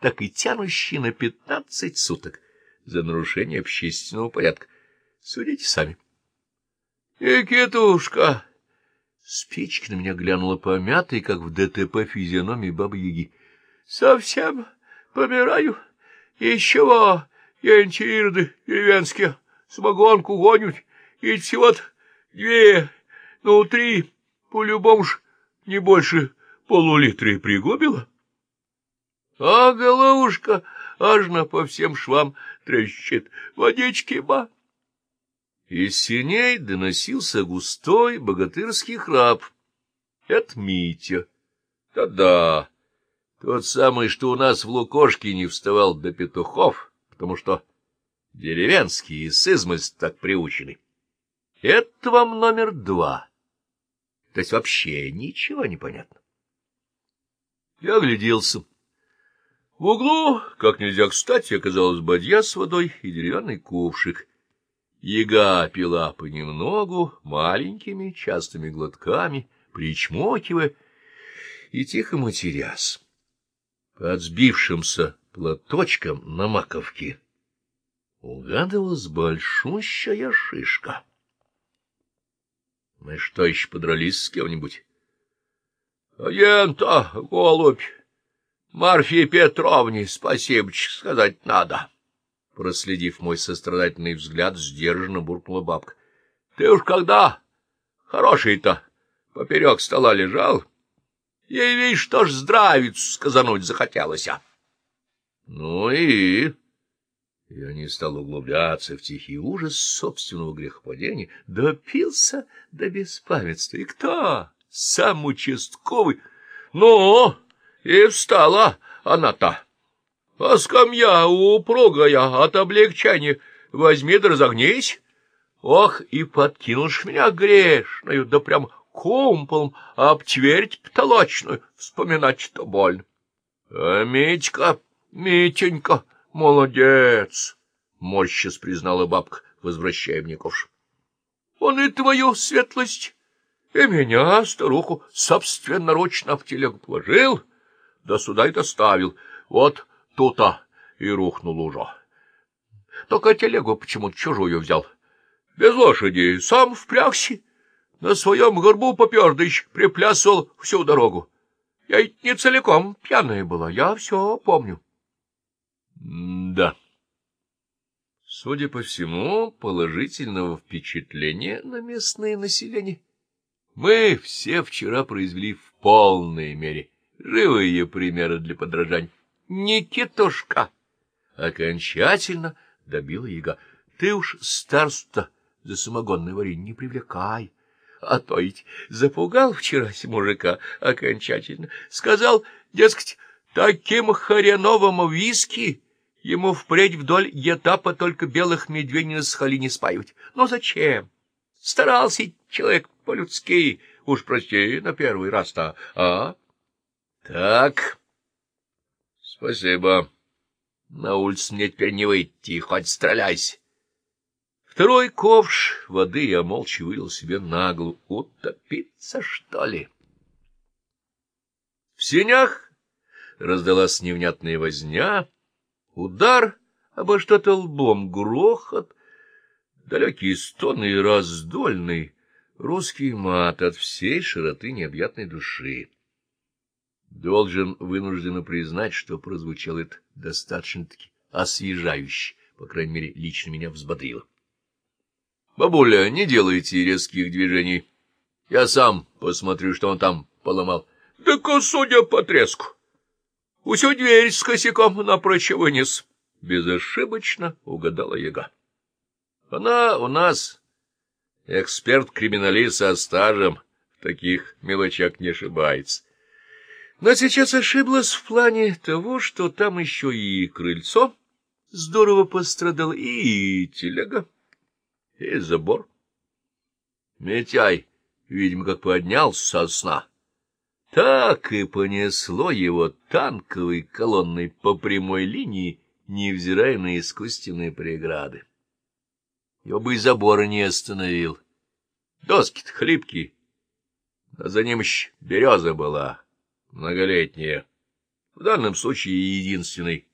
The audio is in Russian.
так и тянущий на пятнадцать суток за нарушение общественного порядка. Судите сами. — Никитушка! Спичка на меня глянула помятой, как в ДТП физиономии бабы-яги. — Совсем помираю. Из чего янчирды деревенские самогонку гонят? И всего-то две, ну, три, по-любому ж не больше полулитра и пригубила. А головушка аж на по всем швам трещит. Водички ба! Из синей доносился густой богатырский храп. Это Митя. Да-да, тот самый, что у нас в Лукошке не вставал до петухов, потому что деревенские с измольств так приучены. Это вам номер два. То есть вообще ничего не понятно. Я огляделся. В углу, как нельзя кстати, оказалась бадья с водой и деревянный ковшик. Яга пила понемногу, маленькими, частыми глотками, причмокивая и тихо матерясь. Под сбившимся платочком на маковке угадывалась большущая шишка. Мы что, еще подрались с кем-нибудь? — Агента, голубь, Марфе Петровне спасибо сказать надо. Проследив мой сострадательный взгляд, сдержанно буркнула бабка. — Ты уж когда хороший-то поперек стола лежал, ей, видишь, что ж здравицу сказануть захотелось, а? — Ну и... Я не стал углубляться в тихий ужас собственного грехопадения. Допился до беспамятства. И кто? Сам участковый. Ну, и встала она-то. А скамья упругая от облегчения. Возьми да разогнись. Ох, и подкинешь меня грешную, да прям кумполом об твердь потолочную. Вспоминать-то больно. А Митька, Митенька, молодец, — морщис признала бабка, возвращая мне ковш. — Он и твою светлость, и меня, старуху, собственноручно в телегу положил, да сюда и доставил. Вот тут-то и рухнул уже. Только телегу почему-то чужую взял. Без лошади, сам впрягся. На своем горбу попер, да еще приплясывал всю дорогу. Я ведь не целиком пьяная была, я все помню. да. Судя по всему, положительного впечатления на местное население мы все вчера произвели в полной мере. Живые примеры для подражания. Никитушка! Окончательно добила яга. Ты уж старство за самогонное варенье не привлекай. А то ведь запугал вчера мужика окончательно. Сказал, дескать, таким хреновым виски ему впредь вдоль этапа только белых медведей на сахалине спаивать. Но зачем? Старался человек по-людски. Уж прости на первый раз-то, а? Так... Спасибо. На улицу мне теперь не выйти, хоть стреляйся. Второй ковш воды я молча вылил себе на голову. Утопиться, что ли? В сенях раздалась невнятная возня, удар обо что-то лбом, грохот, далекие стоны и раздольный русский мат от всей широты необъятной души. Должен вынужденно признать, что прозвучало это достаточно-таки освежающе, по крайней мере, лично меня взбодрило. — Бабуля, не делайте резких движений. Я сам посмотрю, что он там поломал. — Да-ка, судя по треску. Усю дверь с косяком напрочь вынес. Безошибочно угадала яга. Она у нас эксперт-криминалист со стажем, таких мелочах не ошибается. Но сейчас ошиблась в плане того, что там еще и крыльцо здорово пострадало, и телега, и забор. Митяй, видимо, как поднялся со сна, так и понесло его танковой колонной по прямой линии, невзирая на искусственные преграды. Его бы и забора не остановил. Доски-то хлипкие, а за ним еще береза была многолетняя. в данном случае единственный